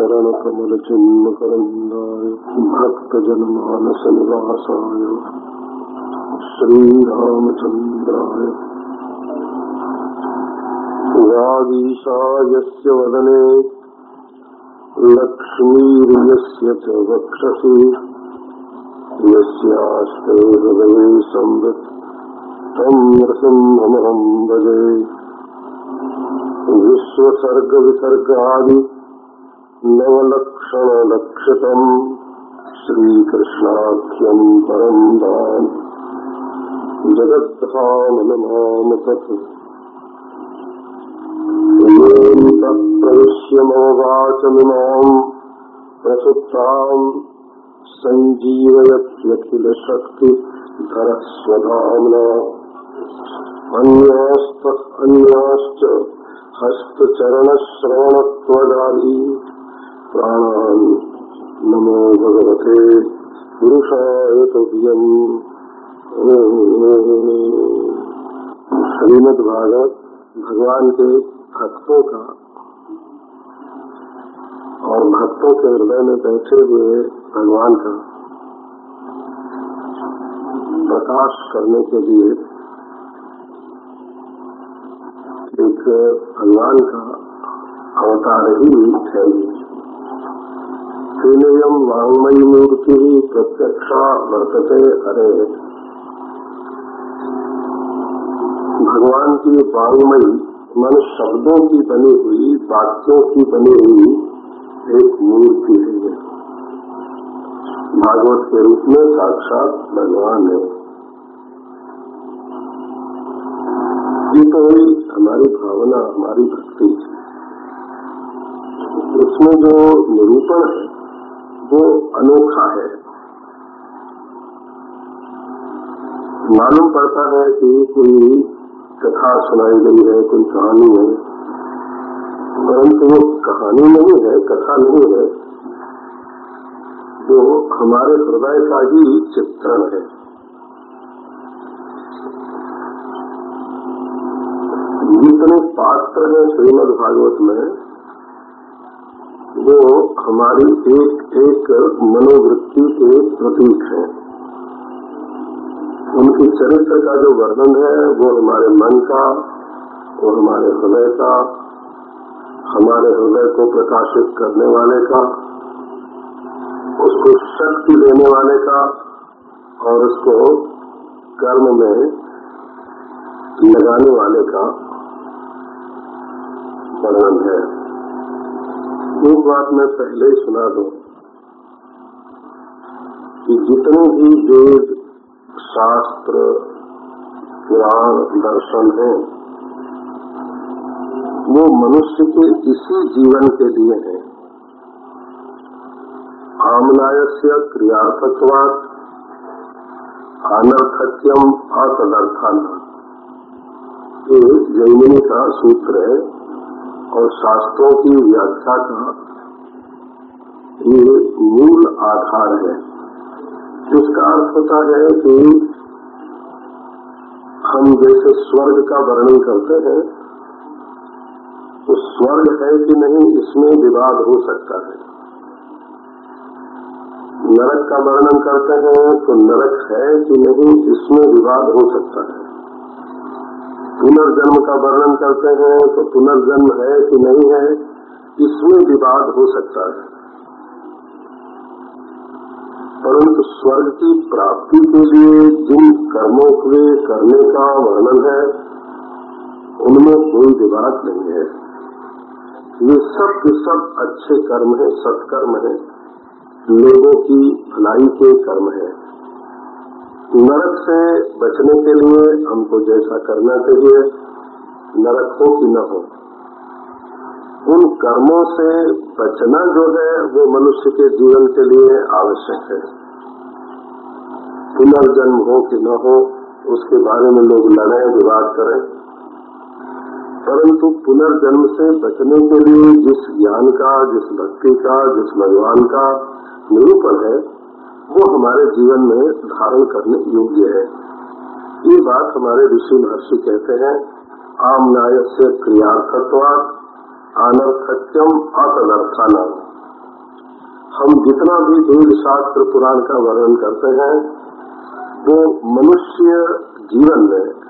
चरण कमल चिन्ह करंदाय भक्त जन मानस निवासाय श्री रामचंद्राय वागीशायस्य वदने लक्ष्मीर्यस्य च वक्षसि। यस्यास्ते हृदये संवित् तं नृसिंहमहं भजे। विश्वसर्गविसर्गादि नवलक्षणलक्षितम् श्रीकृष्णाख्यम् परम् दान् जगद्धामनमाम तत् प्रविश्य ममवाचमिमाम् प्रसुप्ताम् सञ्जीवयत्यखिलशक्तिधरस्वधाम्ना। अन्यास्त अन्याश्च हस्तचरणश्रवणत्वदाली प्राणान् नमो भगवते पुरुषाय तुभ्यम् श्रीमद भागवत भगवान के भक्तों का और भक्तों के हृदय में बैठे हुए भगवान का प्रकाश करने के लिए एक भगवान का अवतार ही है। श्रीनियम वांगमयी मूर्ति प्रत्यक्षा वर्तते अरे भगवान की वांगमयी मन शब्दों की बनी हुई, वाक्यों की बनी हुई एक मूर्ति है भागवत के रूप में साक्षात भगवान है। ये तो हमारी भावना, हमारी भक्ति। उसमें जो निरूपण है वो अनोखा है। मालूम पड़ता है कि कोई कथा सुनाई गई है, कोई कहानी है। परंतु वो कहानी नहीं है, कथा नहीं है। जो हमारे हृदय का ही चित्रण है। जितने पात्र हैं श्रीमद भागवत में वो हमारी एक एक मनोवृत्ति के प्रतीक है। उनके चरित्र का जो वर्णन है, वो हमारे मन का वो हमारे हृदय का, हमारे हृदय को प्रकाशित करने वाले का, उसको शक्ति देने वाले का और उसको कर्म में लगाने वाले का वर्णन है। एक बात मैं पहले ही सुना दूँ कि जितने भी वेद, शास्त्र, पुराण, दर्शन हैं, वो मनुष्य के इसी जीवन के लिए है। आमनायस्य क्रियार्थत्वात् अनर्थक्यम असदर्थान ये जैमिनी का सूत्र है। और शास्त्रों की व्याख्या का ये मूल आधार है। जिसका अर्थ होता है कि हम जैसे स्वर्ग का वर्णन करते हैं तो स्वर्ग है कि नहीं, इसमें विवाद हो सकता है। नरक का वर्णन करते हैं तो नरक है कि नहीं, इसमें विवाद हो सकता है। पुनर्जन्म का वर्णन करते हैं तो पुनर्जन्म है कि नहीं है, इसमें विवाद हो सकता है। परंतु स्वर्ग की प्राप्ति के लिए जिन कर्मों के करने का वर्णन है, उनमें कोई विवाद नहीं है। ये सब के सब अच्छे कर्म है, सत्कर्म है। लोगों की भलाई के कर्म है। नरक से बचने के लिए हमको जैसा करना चाहिए, नरक हो कि न हो। उन कर्मों से बचना जो है, वो मनुष्य के जीवन के लिए आवश्यक है। पुनर्जन्म हो कि न हो, उसके बारे में लोग लड़े, विवाद करें। परंतु पुनर्जन्म से बचने के लिए जिस ज्ञान का, जिस भक्ति का, जिस भगवान का निरूपण है वो हमारे जीवन में धारण करने योग्य है। ये बात हमारे ऋषि महर्षि कहते हैं, आम न्याय से क्रियार्थत्वा अनर्थक्यम असदर्थान हम जितना भी वेद शास्त्र पुराण का वर्णन करते हैं, वो मनुष्य जीवन में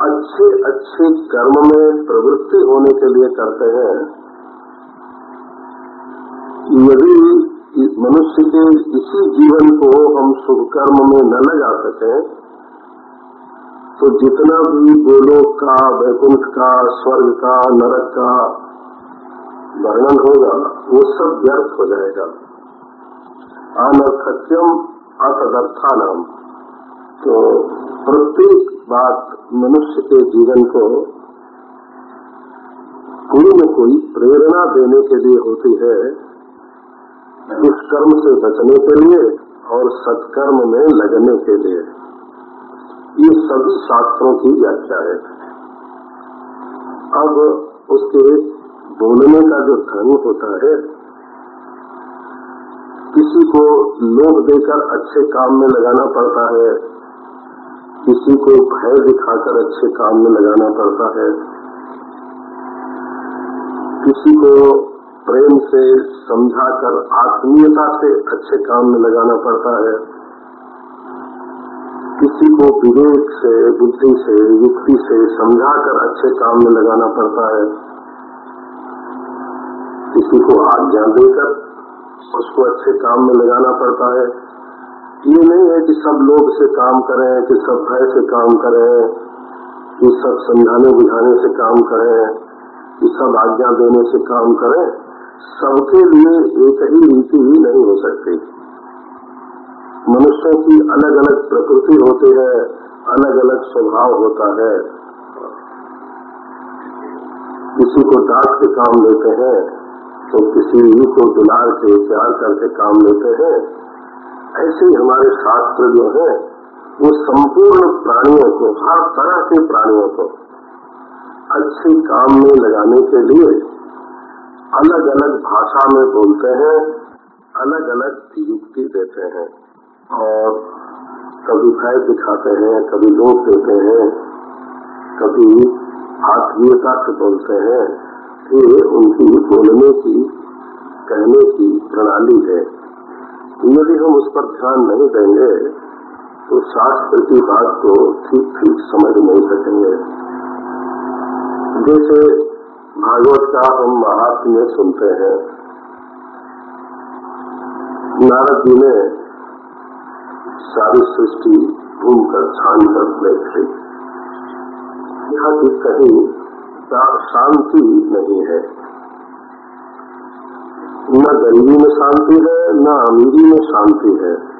अच्छे अच्छे कर्म में प्रवृत्ति होने के लिए करते हैं। यदि मनुष्य के इसी जीवन को हम शुभ कर्म में न लगा सके तो जितना भी गोलोक का, वैकुंठ का, स्वर्ग का, नरक का वर्णन होगा, वो सब व्यर्थ हो जाएगा। अनर्थक्यम असदर्था नाम तो प्रत्येक बात मनुष्य के जीवन को कोई न कोई प्रेरणा देने के लिए होती है। दुष्कर्म से बचने के लिए और सत्कर्म में लगने के लिए। ये सब शास्त्रों की व्याख्या है। अब उसके बोलने का जो ढंग होता है, किसी को लोभ देकर अच्छे काम में लगाना पड़ता है, किसी को भय दिखाकर अच्छे काम में लगाना पड़ता है, किसी को प्रेम से समझाकर आत्मीयता से अच्छे काम में लगाना पड़ता है। किसी को विवेक से, बुद्धि से, युक्ति से समझाकर अच्छे काम में लगाना पड़ता है। किसी को आज्ञा देकर उसको अच्छे काम में लगाना पड़ता है। ये नहीं है कि सब लोग से काम करें, कि सब भय से काम करें, कि सब समझाने बुझाने से काम करें, कि सब आज्ञा देने से काम करें। सबके लिए एक ही रीति ही नहीं हो सकती। मनुष्यों की अलग अलग प्रकृति होती है अलग अलग स्वभाव होता है। किसी को डांट के काम लेते हैं तो किसी को दुलार के प्यार करके काम लेते हैं। ऐसे हमारे शास्त्र जो है, वो संपूर्ण प्राणियों को, हर तरह के प्राणियों को अच्छे काम में लगाने के लिए अलग अलग भाषा में बोलते हैं अलग अलग युक्ति देते हैं। और कभी भय दिखाते हैं, कभी लोभ देते हैं, कभी आत्मीयता से बोलते हैं ये उनकी बोलने की, कहने की प्रणाली है। यदि हम उस पर ध्यान नहीं देंगे तो शास्त्र की बात को ठीक ठीक समझ नहीं सकेंगे। जैसे भागवत का हम महात्म्य सुनते हैं। नारद जी ने सारी सृष्टि घूमकर छान कर बैठे। यहाँ की कहीं शांति नहीं है। न गरीबी में शांति है, न अमीरी में शांति है।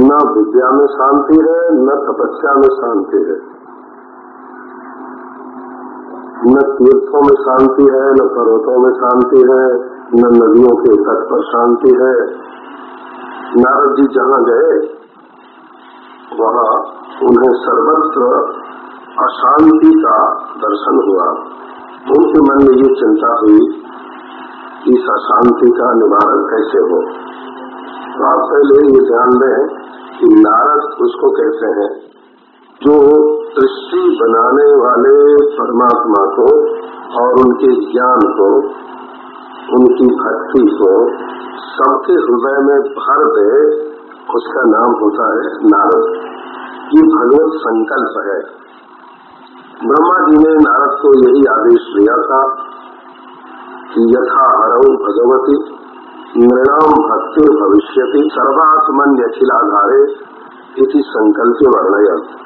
न विद्या में शांति है, न तपस्या में शांति है। न तीर्थों में शांति है, न पर्वतों में शांति है, न नदियों के तट पर शांति है। नारद जी जहाँ गए, वहाँ उन्हें सर्वत्र अशांति का दर्शन हुआ। उनके मन में ये चिंता हुई कि इस अशांति का निवारण कैसे हो। तो आप पहले ये ध्यान दें कि नारद उसको कहते हैं, जो सृष्टि बनाने वाले परमात्मा को और उनके ज्ञान को, उनकी भक्ति को सबके हृदय में भर दे, उसका नाम होता है नारद। ये भगवत संकल्प है। ब्रह्मा जी ने नारद को यही आदेश दिया था कि यथा हरऊ भगवती नृणाम भक्ति भविष्य सर्वात्मन अखिलाधारे इसी संकल्प वर्णय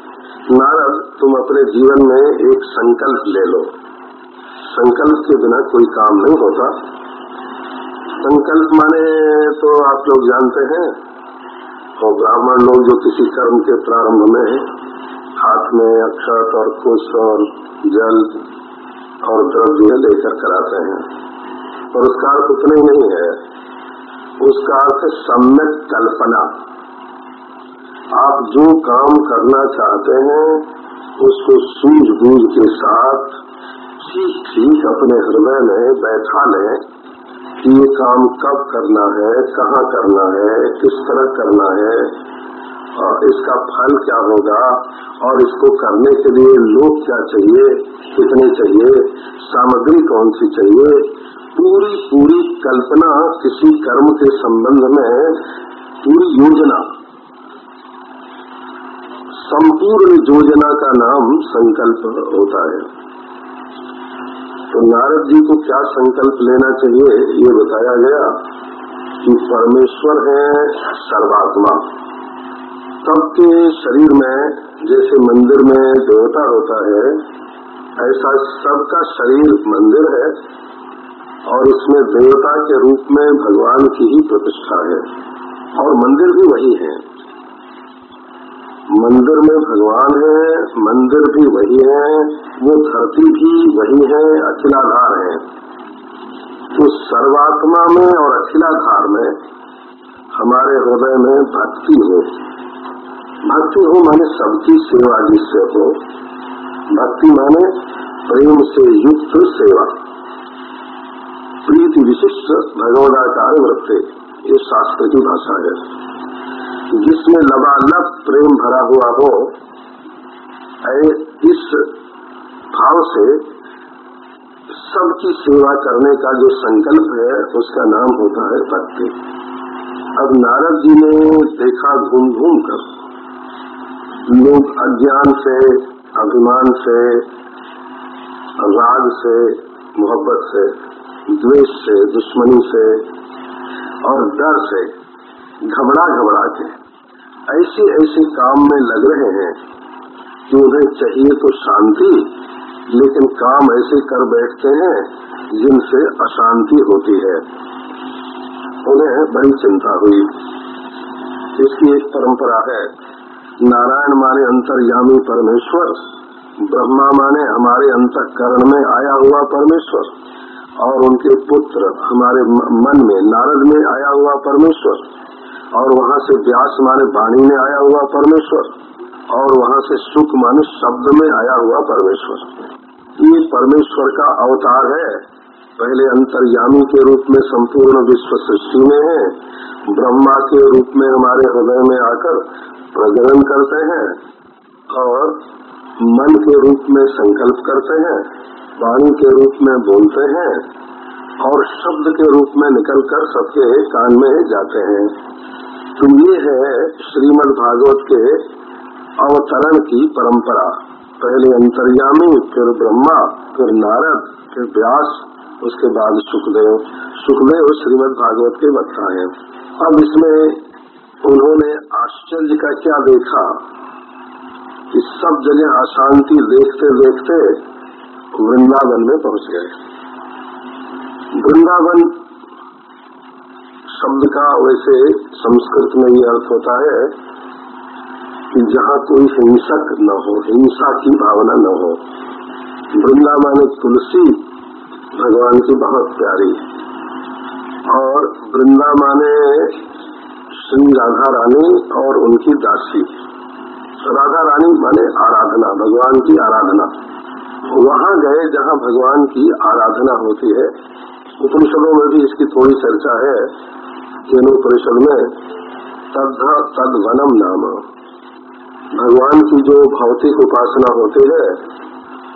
नारद, तुम अपने जीवन में एक संकल्प ले लो। संकल्प के बिना कोई काम नहीं होता। संकल्प माने तो आप लोग जानते हैं, और ब्राह्मण लोग जो किसी कर्म के प्रारंभ में है, हाथ में अक्षत और कुश और जल और द्रव्य लेकर कराते हैं। और उसका अर्थ उतना ही नहीं है। उसका अर्थ सम्यक कल्पना। आप जो काम करना चाहते हैं, उसको सूझबूझ के साथ ठीक ठीक अपने हृदय में बैठा लें कि ये काम कब करना है, कहाँ करना है, किस तरह करना है, और इसका फल क्या होगा, और इसको करने के लिए लोग क्या चाहिए, कितने चाहिए, सामग्री कौन सी चाहिए पूरी पूरी कल्पना किसी कर्म के संबंध में, पूरी योजना संपूर्ण योजना का नाम संकल्प होता है। तो नारद जी को क्या संकल्प लेना चाहिए, ये बताया गया कि परमेश्वर है सर्वात्मा। सबके शरीर में, जैसे मंदिर में देवता होता है, ऐसा सबका शरीर मंदिर है और इसमें देवता के रूप में भगवान की ही प्रतिष्ठा है। और मंदिर भी वही है। मंदिर में भगवान है, मंदिर भी वही है, वो धरती भी वही है, अखिलाधार है। तो सर्वात्मा में और अखिलाधार में हमारे हृदय में भक्ति हो। भक्ति हो माने सबकी सेवा जिससे हो। भक्ति माने प्रेम से युक्त सेवा। प्रीति विशिष्ट भगवदाकार वृत्ते, ये शास्त्र की भाषा है। जिसमें लबालब प्रेम भरा हुआ हो इस भाव से सबकी सेवा करने का जो संकल्प है, उसका नाम होता है भक्ति। अब नारद जी ने देखा घूम घूम कर, लोग अज्ञान से, अभिमान से, राग से, मोहब्बत से, द्वेष से, दुश्मनी से और डर से घबरा घबरा के ऐसे ऐसे काम में लग रहे हैं कि उन्हें चाहिए तो शांति, लेकिन काम ऐसे कर बैठते हैं जिनसे अशांति होती है। उन्हें बड़ी चिंता हुई। इसकी एक परंपरा है, नारायण माने अंतर्यामी परमेश्वर, ब्रह्मा माने हमारे अंतकरण में आया हुआ परमेश्वर, और उनके पुत्र हमारे मन में, नारद में आया हुआ परमेश्वर। और वहाँ से व्यास माने वाणी में आया हुआ परमेश्वर, और वहाँ से सुख माने शब्द में आया हुआ परमेश्वर। ये परमेश्वर का अवतार है। पहले अंतर्यामी के रूप में संपूर्ण विश्व सृष्टि में है। ब्रह्मा के रूप में हमारे हृदय में आकर प्रजनन करते हैं, और मन के रूप में संकल्प करते हैं, वाणी के रूप में बोलते हैं, और शब्द के रूप में निकलकर सबके कान में जाते हैं। तो ये है श्रीमद् भागवत के अवतरण की परंपरा। पहले अंतर्यामी, फिर ब्रह्मा, फिर नारद, फिर व्यास, उसके बाद सुखदेव। सुखदेव श्रीमद् भागवत के वक्ता है। अब इसमें उन्होंने आश्चर्य का क्या देखा कि सब जगह अशांति देखते देखते वृंदावन में पहुँच गए। वृंदावन शब्द का वैसे संस्कृत में ये अर्थ होता है कि जहाँ कोई हिंसक न हो, हिंसा की भावना न हो। वृंदावन तुलसी भगवान की बहुत प्यारी और वृंदा माने श्री राधा रानी और उनकी दासी। राधा रानी माने आराधना, भगवान की आराधना। वहाँ गए जहाँ भगवान की आराधना होती है। उपनिषदों में भी इसकी थोड़ी चर्चा है। परिषद में तद तद वनम नाम। भगवान की जो भौतिक उपासना होती है,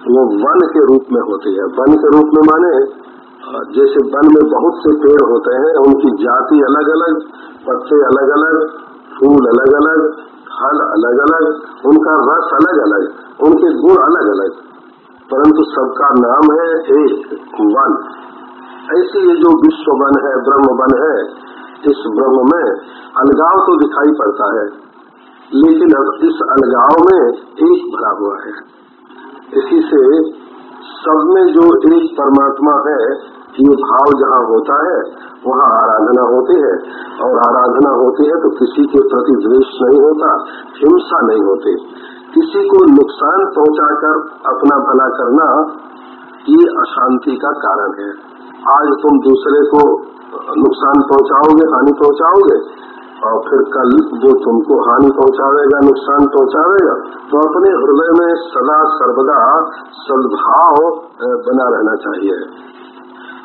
वो वन के रूप में होती है। वन के रूप में माने जैसे वन में बहुत से पेड़ होते हैं, उनकी जाति अलग अलग पत्ते अलग अलग फूल अलग अलग फल अलग अलग उनका रस अलग अलग उनके गुण अलग अलग परंतु सबका नाम है एक वन। ऐसे ये जो विश्व वन है, ब्रह्म वन है इस ब्रह्म में अलगाव तो दिखाई पड़ता है, लेकिन अब इस अलगाव में एक भरा हुआ है। इसी से सब में जो एक परमात्मा है, ये भाव जहाँ होता है, वहाँ आराधना होती है। और आराधना होती है तो किसी के प्रति द्वेष नहीं होता, हिंसा नहीं होती। किसी को नुकसान पहुंचाकर अपना भला करना ये अशांति का कारण है। आज तुम दूसरे को नुकसान पहुंचाओगे, हानि पहुंचाओगे, और फिर कल जो तुमको हानि पहुंचावेगा, नुकसान पहुंचावेगा तो अपने हृदय में सदा सर्वदा सद्भाव बना रहना चाहिए।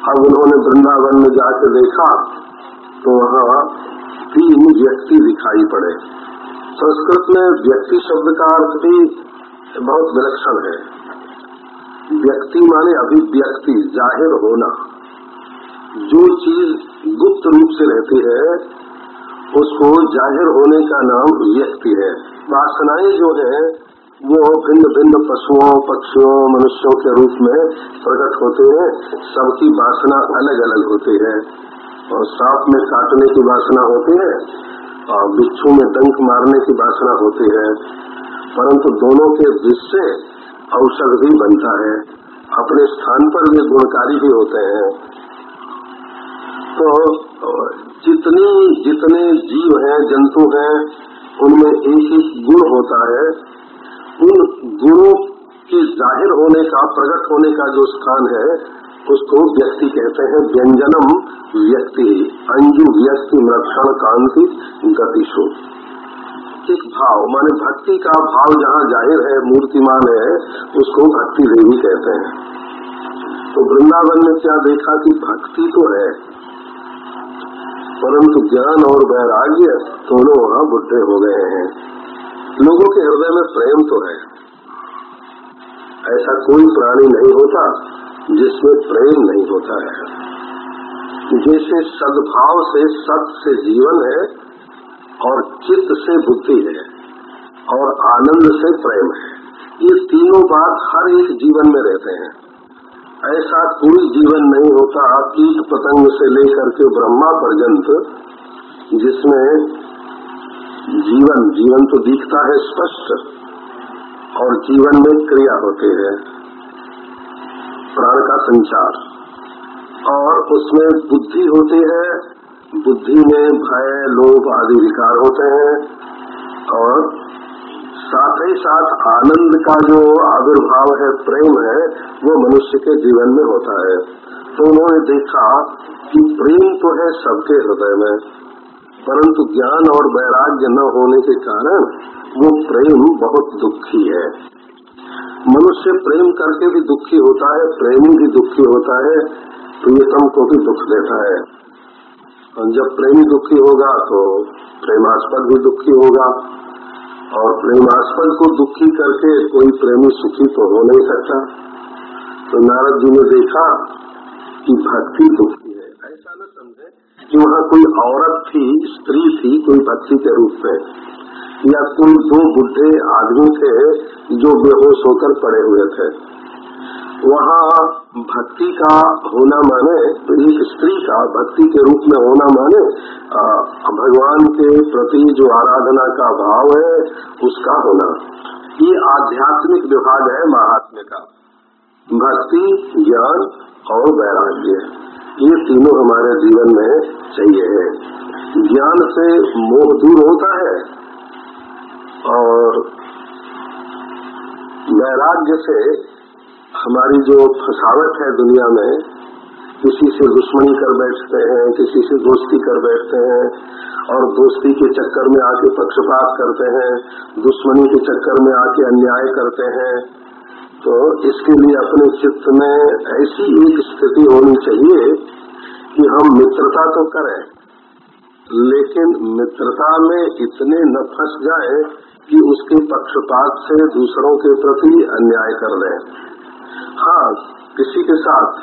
अब उन्होंने वृंदावन में जाकर देखा तो वहाँ तीन व्यक्ति दिखाई पड़े। संस्कृत में व्यक्ति शब्द का अर्थ भी बहुत विलक्षण है। व्यक्ति माने अभिव्यक्ति, ज़ाहिर होना। जो चीज़ गुप्त रूप से रहती है, उसको ज़ाहिर होने का नाम व्यक्ति है। वासनाएँ जो है, वो भिन्न भिन्न पशुओं, पक्षियों, मनुष्यों के रूप में प्रकट होते हैं। सबकी वासना अलग अलग होती है। और सांप में काटने की वासना होती है, और बिच्छू में डंक मारने की वासना होती है। परंतु दोनों के विष से औषध भी बनता है। अपने स्थान पर वे गुणकारी भी होते हैं। तो जितनी, जितने जीव हैं, जंतु हैं, उनमें एक एक गुण होता है। उन गुणों के ज़ाहिर होने का, प्रकट होने का जो स्थान है, उसको व्यक्ति कहते हैं व्यंजनम व्यक्ति, अंजु व्यक्ति, मृक्षण कांति गतिशु एक भाव, माने भक्ति का भाव जहाँ ज़ाहिर है, मूर्तिमान है, उसको भक्ति देवी कहते हैं। तो वृंदावन में क्या देखा कि भक्ति तो है परंतु ज्ञान और वैराग्य दोनों वहाँ बुढ़े हो गए हैं। लोगों के हृदय में प्रेम तो है। ऐसा कोई प्राणी नहीं होता जिसमें प्रेम नहीं होता है। जैसे सद्भाव से सत से जीवन है और चित्त से बुद्धि है और आनंद से प्रेम है। ये तीनों बात हर एक जीवन में रहते हैं। ऐसा कोई जीवन नहीं होता कीट पतंग से लेकर के ब्रह्मा पर्यंत, जिसमें जीवन जीवन तो दिखता है स्पष्ट, और जीवन में क्रिया होती है, प्राण का संचार। और उसमें बुद्धि होती है, बुद्धि में भय, लोभ आदि विकार होते हैं, और साथ ही साथ आनंद का जो आविर्भाव है, प्रेम है, वो मनुष्य के जीवन में होता है। तो उन्होंने देखा कि प्रेम तो है सबके हृदय में, परंतु ज्ञान और वैराग्य न होने के कारण वो प्रेम बहुत दुखी है। मनुष्य प्रेम करके भी दुखी होता है, प्रेमी भी दुखी होता है प्रियतम को भी दुख देता है। जब प्रेमी दुखी होगा तो प्रेमास्पद भी दुखी होगा। और प्रेमास्पद को दुखी करके कोई प्रेमी सुखी तो हो नहीं सकता। तो नारद जी ने देखा कि भक्ति दुखी है। ऐसा न समझे कि वहाँ कोई औरत थी, स्त्री थी, कोई भक्ति के रूप में, या कोई दो बुढ़े आदमी थे जो बेहोश होकर पड़े हुए थे। वहाँ भक्ति का होना माने तो एक स्त्री का भक्ति के रूप में होना माने आ, भगवान के प्रति जो आराधना का भाव है उसका होना। ये आध्यात्मिक विभाग है महात्म्य का। भक्ति ज्ञान और वैराग्य ये तीनों हमारे जीवन में चाहिए है। ज्ञान से मोह दूर होता है और वैराग्य से हमारी जो फसावट है दुनिया में, किसी से दुश्मनी कर बैठते हैं, किसी से दोस्ती कर बैठते हैं, और दोस्ती के चक्कर में आके पक्षपात करते हैं, दुश्मनी के चक्कर में आके अन्याय करते हैं तो इसके लिए अपने चित्त में ऐसी एक स्थिति होनी चाहिए कि हम मित्रता तो करें, लेकिन मित्रता में इतने न फंस जाए कि उसके पक्षपात से दूसरों के प्रति अन्याय कर लें। हाँ किसी के साथ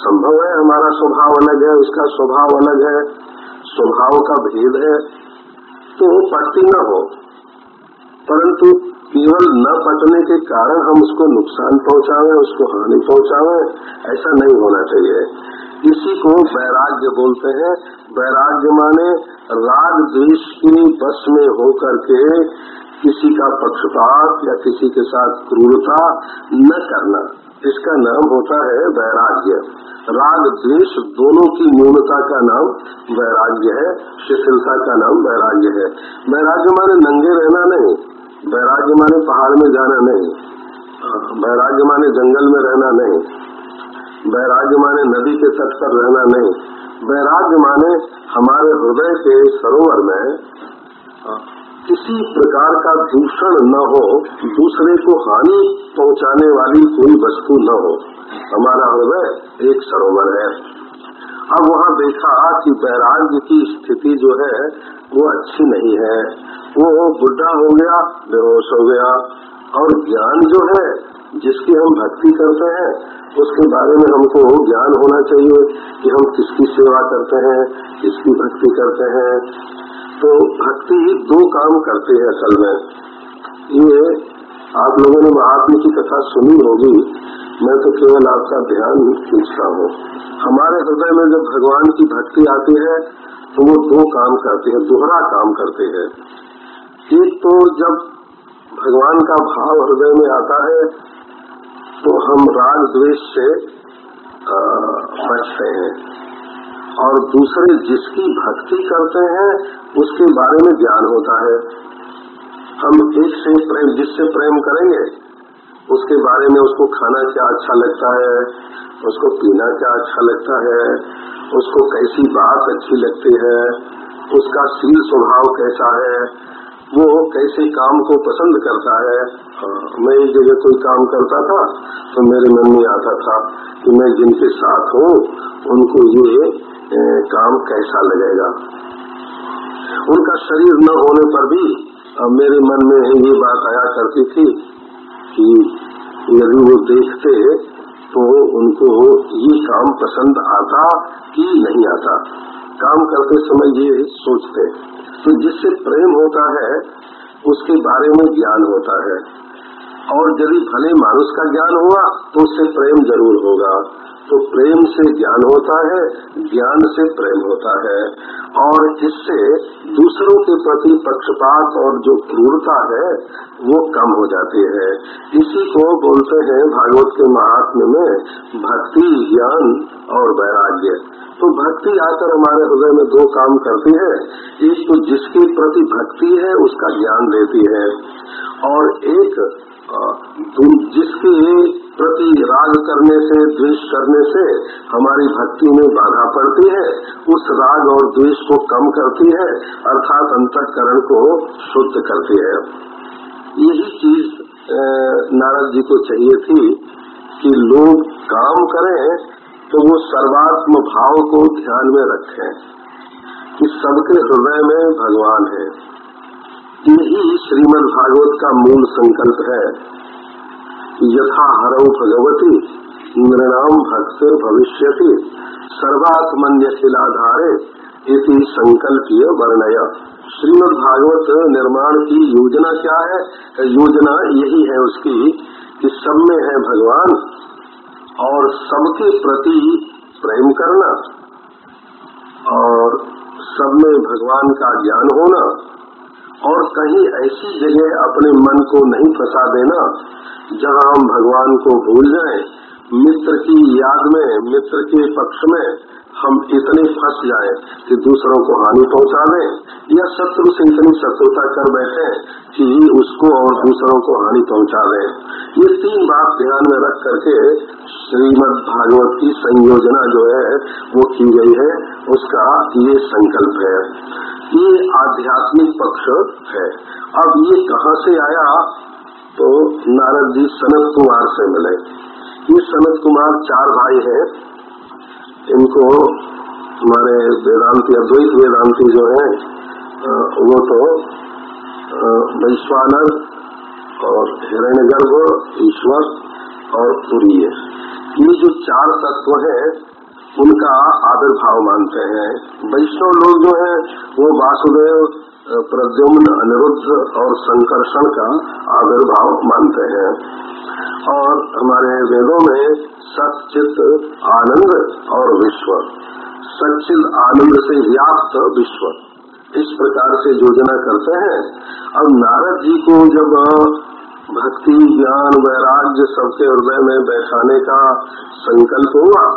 संभव है हमारा स्वभाव अलग है, उसका स्वभाव अलग है, स्वभाव का भेद है तो वो पटती न हो। परंतु केवल न पटने के कारण हम उसको नुकसान पहुंचावे, उसको हानि पहुंचावे, ऐसा नहीं होना चाहिए। इसी को वैराग्य बोलते हैं। वैराग्य माने राग, द्वेष की बस में होकर के किसी का पक्षपात या किसी के साथ क्रूरता न करना। इसका नाम होता है वैराग्य। राग, द्वेष दोनों की न्यूनता का नाम वैराग्य है, शिथिलता का नाम वैराग्य है। वैराग्य माने नंगे रहना नहीं, वैराग्य माने पहाड़ में जाना नहीं, वैराग्य माने जंगल में रहना नहीं, वैराग्य माने नदी के तट पर रहना नहीं। वैराग्य माने हमारे हृदय के सरोवर में किसी प्रकार का दूषण न हो, दूसरे को हानि पहुँचाने वाली कोई वस्तु न हो। हमारा हृदय एक सरोवर है। अब वहाँ देखा कि वैराग्य की स्थिति जो है, वो अच्छी नहीं है। वो बुढ़ा हो गया, बेहोश हो गया। और ज्ञान जो है, जिसकी हम भक्ति करते हैं, उसके बारे में हमको ज्ञान होना चाहिए कि हम किसकी सेवा करते हैं, किसकी भक्ति करते हैं। तो भक्ति दो काम करते हैं असल में। ये आप लोगों ने महात्मा की कथा सुनी होगी। मैं तो केवल आपका ध्यान ही खींचता हूँ। हमारे हृदय में जब भगवान की भक्ति आती है तो वो दो काम करते हैं, दोहरा काम करते हैं। एक तो जब भगवान का भाव हृदय में आता है तो हम राग द्वेष से बचते हैं। और दूसरे जिसकी भक्ति करते हैं, उसके बारे में ज्ञान होता है। हम एक से प्रेम, जिससे प्रेम करेंगे, उसके बारे में उसको खाना क्या अच्छा लगता है, उसको पीना क्या अच्छा लगता है, उसको कैसी बात अच्छी लगती है, उसका शील स्वभाव कैसा है, वो कैसे काम को पसंद करता है। मैं एक जगह कोई काम करता था तो मेरे मन में आता था कि मैं जिनके साथ हूँ, उनको ये काम कैसा लगेगा? उनका शरीर न होने पर भी मेरे मन में ये बात आया करती थी कि यदि वो देखते तो उनको ये काम पसंद आता कि नहीं आता? काम करते समय ये सोचते। तो जिससे प्रेम होता है, उसके बारे में ज्ञान होता है। और यदि भले मानुष का ज्ञान हुआ तो उससे प्रेम ज़रूर होगा। तो प्रेम से ज्ञान होता है, ज्ञान से प्रेम होता है। और इससे दूसरों के प्रति पक्षपात और जो क्रूरता है, वो कम हो जाती है। इसी को बोलते हैं भागवत के महात्म्य में भक्ति, ज्ञान और वैराग्य। तो भक्ति आकर हमारे हृदय में दो काम करती है। एक तो जिसके प्रति भक्ति है, उसका ज्ञान देती है। और एक जिसके प्रति राग करने से, द्वेष करने से हमारी भक्ति में बाधा पड़ती है। उस राग और द्वेष को कम करती है, अर्थात अंतकरण को शुद्ध करती है। यही चीज़ नारद जी को चाहिए थी कि लोग काम करें तो वो सर्वात्म भाव को ध्यान में रखें कि सबके हृदय में भगवान है। यही श्रीमद् भागवत का मूल संकल्प है। यथा हरऊ भगवती नृणाम भक्त भविष्य सर्वात्मन्य शिलाधारे इति संकल्पीय वर्णय। श्रीमद् भागवत निर्माण की योजना क्या है? योजना यही है उसकी कि सब में है भगवान और सबके प्रति प्रेम करना और सब में भगवान का ज्ञान होना और कहीं ऐसी जगह अपने मन को नहीं फंसा देना जहाँ हम भगवान को भूल जाए, मित्र की याद में, मित्र के पक्ष में हम इतने फंस जाए कि दूसरों को हानि पहुँचा दें, या शत्रु से इतनी शत्रुता कर बैठे कि उसको और दूसरों को हानि पहुँचा दें। ये तीन बात ध्यान में रख करके श्रीमद भागवत की संयोजना जो है, वो की गई है, उसका ये संकल्प है। ये आध्यात्मिक पक्ष है। अब ये कहाँ से आया? तो नारद जी सनत कुमार से मिले। ये सनत कुमार चार भाई हैं। इनको हमारे वेदांति, अद्वैत वेदांति जो है वो तो वैश्वानर और हिरण्य गर्भ ईश्वर और तुरीय ये जो चार तत्व है, उनका आविर्भाव मानते हैं। वैष्णव लोग जो है, वो वासुदेव प्रद्युम्न, अनिरुद्ध और संकर्षण का आविर्भाव मानते हैं। और हमारे वेदों में सचित आनंद और विश्व। सचित आनंद से व्याप्त विश्व। इस प्रकार से योजना करते हैं। अब नारद जी को जब भक्ति, ज्ञान, वैराग्य सबके हृदय में बैठाने का संकल्प हुआ,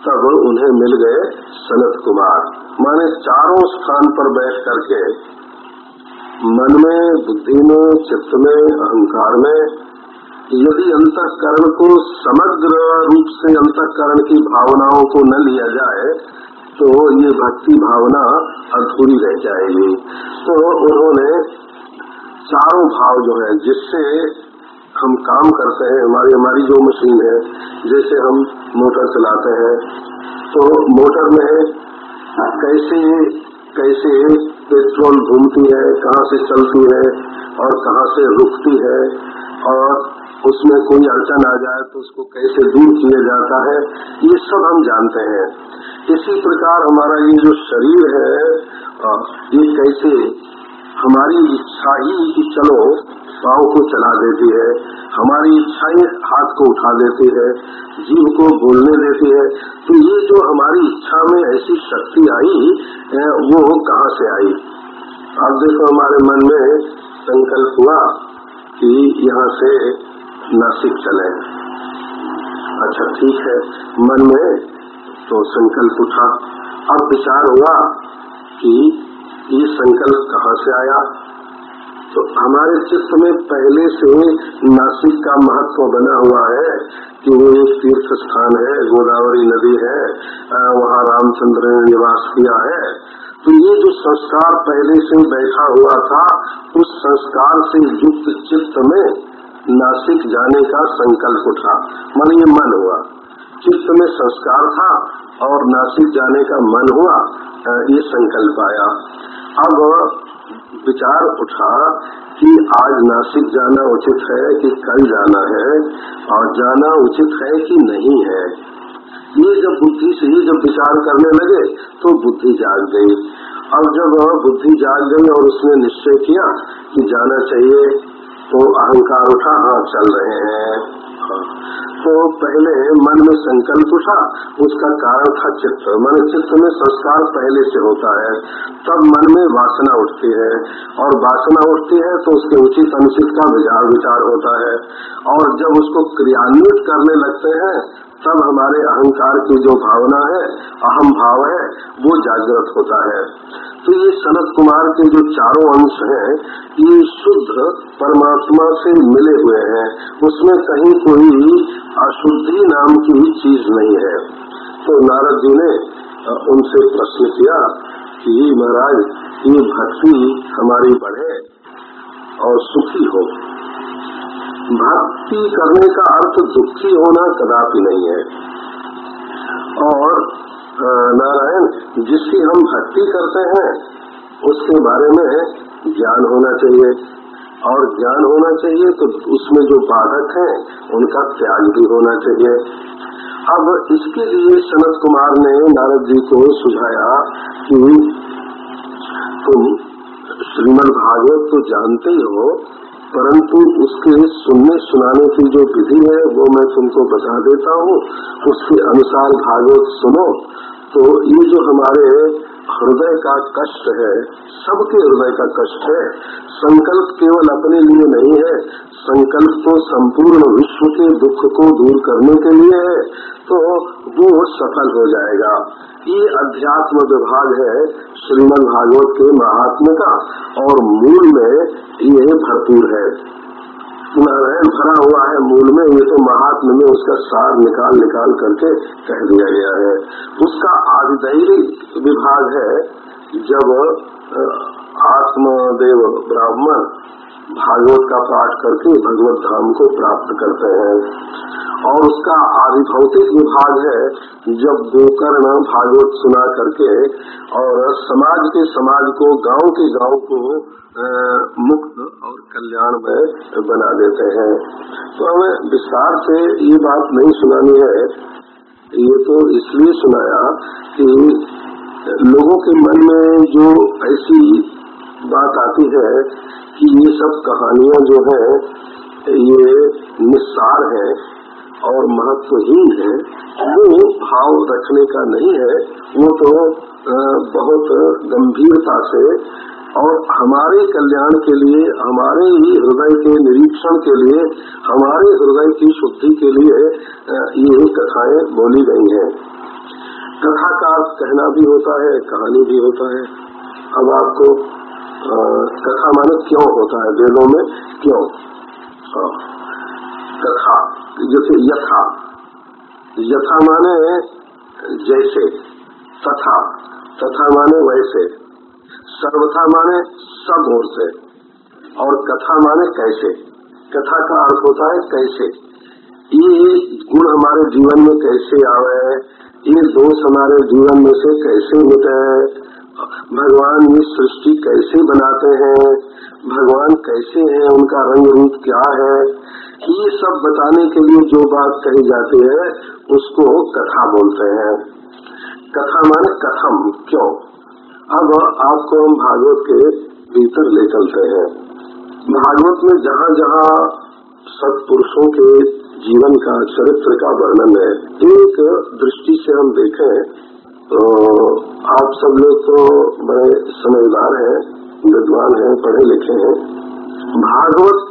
तब उन्हें मिल गए सनत कुमार। माने चारों स्थान पर बैठ करके मन में, बुद्धि में, चित्त में, अहंकार में, यदि अंतकरण को समग्र रूप से अंतकरण की भावनाओं को न लिया जाए तो ये भक्ति भावना अधूरी रह जाएगी। तो उन्होंने चारों भाव जो है, जिससे हम काम करते हैं, हमारी हमारी जो मशीन है, जैसे हम मोटर चलाते हैं तो मोटर में कैसे कैसे पेट्रोल घूमती है, कहाँ से चलती है और कहाँ से रुकती है और उसमें कोई अड़चन आ जाए तो उसको कैसे दूर किया जाता है, ये सब हम जानते हैं। इसी प्रकार हमारा ये जो शरीर है ये कैसे हमारी इच्छा ही चलो पाँव को चला देती है हमारी इच्छाएँ हाथ को उठा देती है, जीव को बोलने देती है तो ये जो हमारी इच्छा में ऐसी शक्ति आई वो कहाँ से आई? अब देखो हमारे मन में संकल्प हुआ कि यहाँ से नासिक चले। अच्छा ठीक है, मन में तो संकल्प उठा। अब विचार हुआ कि ये संकल्प कहाँ से आया? तो हमारे चित्त में पहले से नासिक का महत्व बना हुआ है कि वो एक तीर्थ स्थान है, गोदावरी नदी है वहाँ रामचंद्र ने निवास किया है। तो ये जो संस्कार पहले से बैठा हुआ था, उस संस्कार से युक्त चित्त में नासिक जाने का संकल्प उठा। मन ये मन हुआ। चित्त में संस्कार था और नासिक जाने का मन हुआ ये संकल्प आया। अब विचार उठा कि आज नासिक जाना उचित है कि कल जाना है और जाना उचित है कि नहीं है। ये जब बुद्धि से ही जब विचार करने लगे तो बुद्धि जाग गई। अब जब बुद्धि जाग गई और उसने निश्चय किया कि जाना चाहिए तो अहंकार उठा हाँ चल रहे हैं। तो पहले मन में संकल्प उठा उसका कारण था चित्त। मन चित्त में संस्कार पहले से होता है, तब मन में वासना उठती है। और वासना उठती है तो उसके उचित अनुचित का विचार विचार होता है। और जब उसको क्रियान्वित करने लगते हैं तब हमारे अहंकार की जो भावना है, अहम भाव है, वो जागृत होता है। तो ये सनत कुमार के जो चारों अंश हैं, ये शुद्ध परमात्मा से मिले हुए हैं। उसमें कहीं कोई अशुद्धि नाम की चीज़ नहीं है। तो नारद जी ने उनसे प्रश्न किया कि महाराज, ये भक्ति हमारी बढ़े और सुखी हो। भक्ति करने का अर्थ दुखी होना कदापि नहीं है। और नारायण, जिसकी हम भक्ति करते हैं, उसके बारे में ज्ञान होना चाहिए। और ज्ञान होना चाहिए तो उसमें जो बाधक हैं, उनका त्याग भी होना चाहिए। अब इसके लिए सनत कुमार ने नारद जी को सुझाया कि तुम श्रीमद भागवत तो जानते ही हो परंतु उसके सुनने सुनाने की जो विधि है, वो मैं तुमको बता देता हूँ। उसके अनुसार भागवत सुनो। तो ये जो हमारे हृदय का कष्ट है, सबके हृदय का कष्ट है। संकल्प केवल अपने लिए नहीं है, संकल्प तो संपूर्ण विश्व के दुख को दूर करने के लिए है तो वो सफल हो जाएगा। ये अध्यात्म विभाग है श्रीमद भागवत के महात्मा का, और मूल में ये भरपूर है। नारायण भरा हुआ है, मूल में, ये तो महात्म में उसका सार निकाल निकाल करके कह दिया गया है। उसका आधिदैविक विभाग है जब आत्मदेव ब्राह्मण भागवत का पाठ करके भगवत धाम को प्राप्त करते हैं। और उसका आधिभौतिक विभाग है जब गोकर्ण भागवत सुना करके और समाज के समाज को, गाँव के गाँव को मुक्त और कल्याण में बना देते हैं। तो हमें विस्तार से ये बात नहीं सुनानी है। ये तो इसलिए सुनाया कि लोगों के मन में जो ऐसी बात आती है कि ये सब कहानियाँ जो है, ये निस्सार है और महत्वहीन है। वो भाव रखने का नहीं है। वो तो बहुत गंभीरता से और हमारे कल्याण के लिए, हमारे ही हृदय के निरीक्षण के लिए, हमारे हृदय की शुद्धि के लिए ये कथाएँ बोली गई हैं। कथा का कहना भी होता है, कहानी भी होता है। अब आपको कथा माने क्यों होता है? वेदों में क्यों? कथा। जैसे यथा। यथा माने जैसे। तथा। तथा माने वैसे। सर्वथा माने सब ओर से। और कथा माने कैसे? कथा का अर्थ होता है कैसे? ये गुण हमारे जीवन में कैसे आवे? ये दोष हमारे जीवन में से कैसे होते हैं? भगवान ये सृष्टि कैसे बनाते हैं? भगवान कैसे हैं? उनका रंग रूप क्या है? ये सब बताने के लिए जो बात कही जाती है, उसको कथा बोलते हैं। कथा माने कथम, क्यों? अब आपको हम भागवत के भीतर ले चलते हैं। भागवत में जहाँ जहाँ सत्पुरुषों के जीवन का, चरित्र का वर्णन है, एक दृष्टि से हम देखें तो आप सब लोग तो बड़े समझदार हैं, विद्वान हैं, पढ़े लिखे हैं। भागवत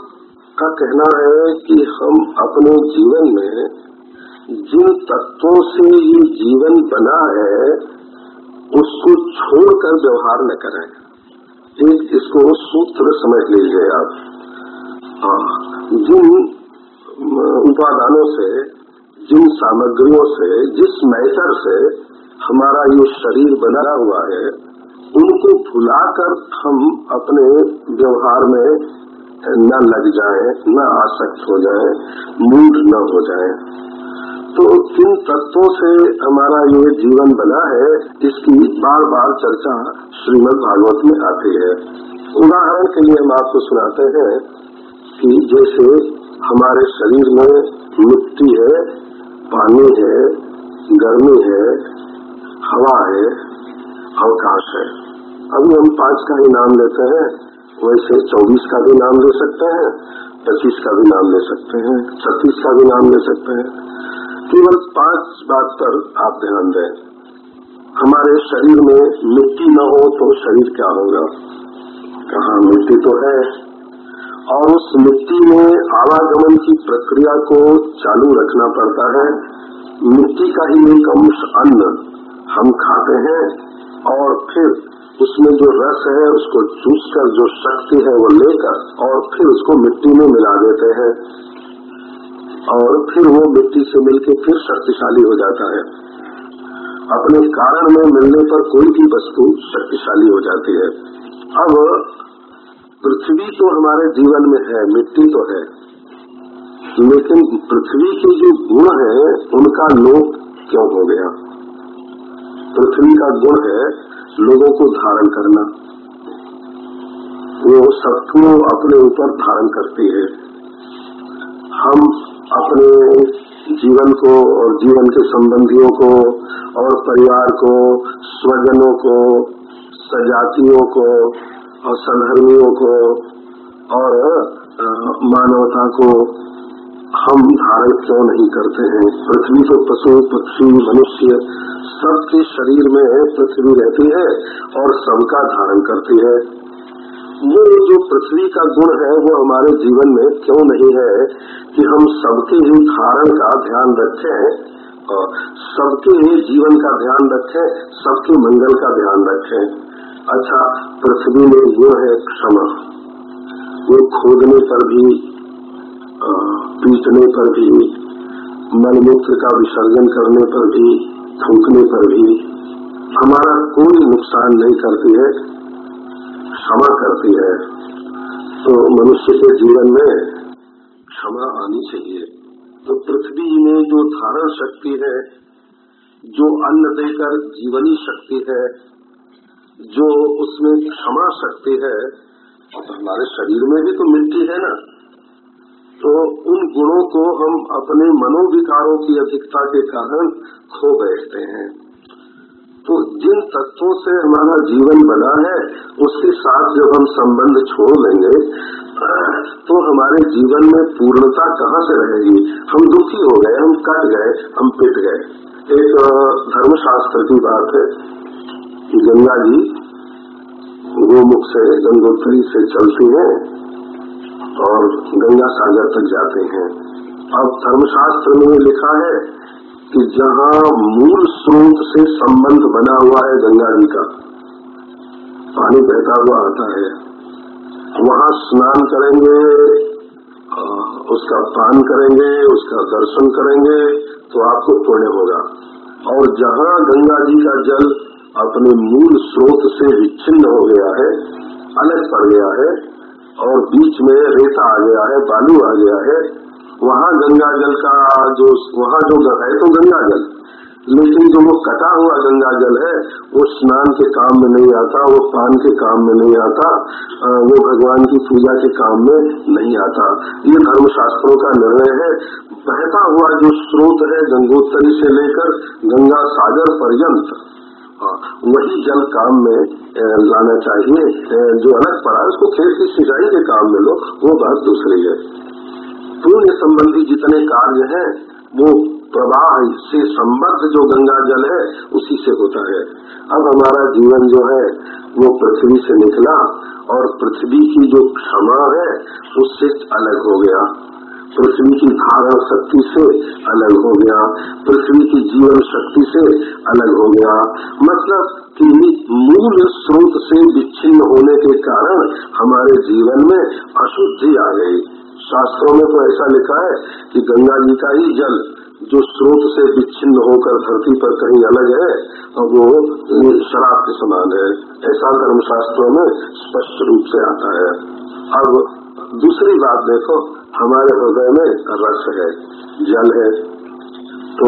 का कहना है कि हम अपने जीवन में जिन तत्वों से ये जीवन बना है, उसको छोड़कर व्यवहार न करें। एक इसको सूत्र समझ लीजिए आप। जिन उपादानों से, जिन सामग्रियों से, जिस मैटर से हमारा ये शरीर बना हुआ है, उनको भुलाकर हम अपने व्यवहार में न लग जाए, न आसक्त हो जाए, मूड न हो जाए। तो किन तत्वों से हमारा ये जीवन बना है, इसकी बार बार चर्चा श्रीमद् भागवत में आती है। उदाहरण के लिए हम आपको सुनाते हैं कि जैसे हमारे शरीर में मिट्टी है, पानी है, गर्मी है हवा है अवकाश है। अभी हम पाँच का ही नाम लेते हैं, वैसे चौबीस का भी नाम ले सकते हैं, पच्चीस का भी नाम ले सकते हैं, छत्तीस का भी नाम ले सकते हैं। केवल पाँच बात पर आप ध्यान दें। हमारे शरीर में मिट्टी न हो तो शरीर क्या होगा? कहा मिट्टी तो है। और उस मिट्टी में आवागमन की प्रक्रिया को चालू रखना पड़ता है। मिट्टी का ही एक अंश अन्न। हम खाते हैं और फिर उसमें जो रस है, उसको चूस कर जो शक्ति है वो लेकर और फिर उसको मिट्टी में मिला देते हैं। और फिर वो मिट्टी से मिलकर फिर शक्तिशाली हो जाता है। अपने कारण में मिलने पर कोई भी वस्तु शक्तिशाली हो जाती है। अब पृथ्वी तो हमारे जीवन में है, मिट्टी तो है। लेकिन पृथ्वी के जो गुण है, उनका लोप क्यों हो गया? पृथ्वी का गुण है लोगों को धारण करना। वो सबको अपने ऊपर धारण करती है। हम अपने जीवन को और जीवन के संबंधियों को और परिवार को, स्वजनों को, सजातियों को और सधर्मियों को और मानवता को हम धारण क्यों नहीं करते हैं? पृथ्वी को पशु, पक्षी, मनुष्य सबके शरीर में पृथ्वी रहती है और सबका धारण करती है। वो जो पृथ्वी का गुण है, वो हमारे जीवन में क्यों नहीं है कि हम सबके ही धारण का ध्यान रखें और सबके ही जीवन का ध्यान रखें, सबके मंगल का ध्यान रखें। अच्छा पृथ्वी में गुण है क्षमा। वो खोदने पर भी पीटने पर भी, मलमूत्र का विसर्जन करने पर भी थूकने पर भी हमारा कोई नुकसान नहीं करती है, क्षमा करती है। तो मनुष्य के जीवन में क्षमा आनी चाहिए। तो पृथ्वी में जो धारण शक्ति है, जो अन्न देकर जीवनी शक्ति है, जो उसमें क्षमा शक्ति है तो हमारे शरीर में भी तो मिलती है ना। तो उन गुणों को हम अपने मनोविकारों की अधिकता के कारण खो बैठते हैं। तो जिन तत्वों से हमारा जीवन बना है, उसके साथ जब हम संबंध छोड़ लेंगे तो हमारे जीवन में पूर्णता कहाँ से रहेगी? हम दुखी हो गए, हम कट गए, हम पिट गए। एक धर्मशास्त्र की बात है कि गंगा जी गोमुख से, गंगोत्री से चलती है। और गंगा सागर तक जाते हैं। अब धर्मशास्त्र में लिखा है कि जहाँ मूल स्रोत से संबंध बना हुआ है गंगा जी का, पानी बहता हुआ आता है। वहाँ स्नान करेंगे उसका पान करेंगे, उसका दर्शन करेंगे तो आपको पुण्य होगा। और जहाँ गंगा जी का जल अपने मूल स्रोत से विच्छिन्न हो गया है, अलग पड़ गया है और बीच में रेता आ गया है, बालू आ गया है, वहाँ गंगा जल का जो, वहाँ जो है तो गंगा जल। लेकिन जो वो कटा हुआ गंगा जल है, वो स्नान के काम में नहीं आता, वो पान के काम में नहीं आता वो भगवान की पूजा के काम में नहीं आता। ये धर्मशास्त्रों का निर्णय है। बहता हुआ जो स्रोत है गंगोत्तरी से लेकर गंगा सागर पर्यंत वही जल काम में लाना चाहिए। जो अलग पड़ा है, उसको खेत की सिंचाई के काम में लो, वो बात दूसरी है। पुण्य संबंधी जितने कार्य हैं, वो प्रवाह से संबद्ध जो गंगा जल है, उसी से होता है। अब हमारा जीवन जो है, वो पृथ्वी से निकला, और पृथ्वी की जो क्षमा है उससे अलग हो गया। पृथ्वी की धारण शक्ति से अलग हो गया। पृथ्वी की जीवन शक्ति से अलग हो गया। मतलब कि मूल स्रोत से विच्छिन्न होने के कारण हमारे जीवन में अशुद्धि आ गई। शास्त्रों में तो ऐसा लिखा है कि गंगा जी का ही जल जो स्रोत से विच्छिन्न होकर धरती पर कहीं अलग है वो शराब के समान है। ऐसा धर्मशास्त्रों में स्पष्ट रूप से आता है। अब दूसरी बात देखो, हमारे हृदय में रस है, जल है। तो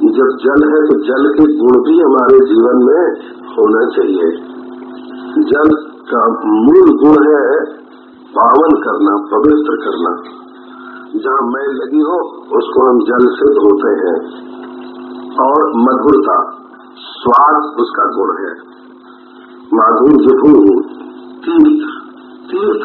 जब जल है तो जल के गुण भी हमारे जीवन में होना चाहिए। जल का मूल गुण है पावन करना, पवित्र करना। जहाँ मैल लगी हो, उसको हम जल से धोते हैं। और मधुरता, स्वाद उसका गुण है। माधुर्य तीर्थ तीर्थ